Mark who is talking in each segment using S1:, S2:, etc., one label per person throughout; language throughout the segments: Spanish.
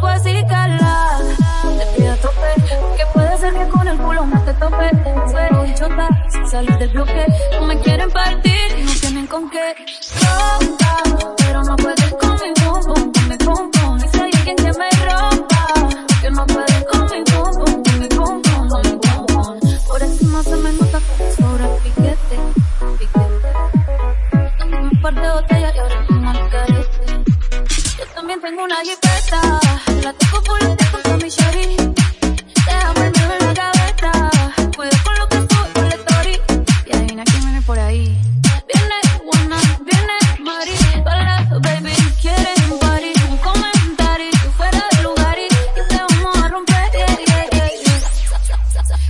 S1: Salgo así, cala. Te pido tope. Que puede ser que con el culo no te tope. Pero chota, sin salir del bloque. No me quieren partir y no tienen con qué. Ronca, pero no pueden con mi pum pum, con mi pum pum. Y si hay alguien que me rompa, que no pueden con mi pum pum, con mi pum pum, con mi pum pum. Por encima se me nota que sobra piquete, piquete. Tengo un par de botellas y ahora mal carete. Yo también tengo una jipeta, la tengo por la mi shorty. Dedo en la cuido con lo que story. Y viene por ahí. Viene Juana, viene Mari, baby, quieren un party, un comentario, fuera del lugar y, te vamos a romper.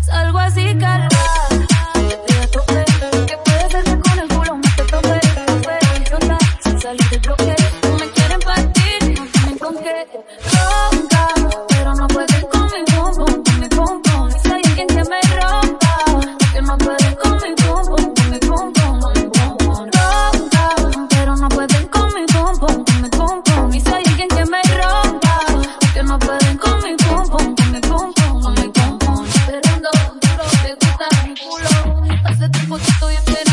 S1: Salgo así, carga, te pido a pero no pueden con mi pum pum, mi pum pum, si hay alguien que me rompa, que no pueden con mi pum con mi pum ronca, pero no pueden con mi pum pum, con mi pum y si hay alguien que me rompa, que no pueden con mi pum pum, con mi pum gusta mi culo, hace tiempo te estoy esperando,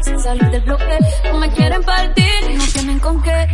S1: sin salir del bloque, no me quieren partir y no tienen con qué,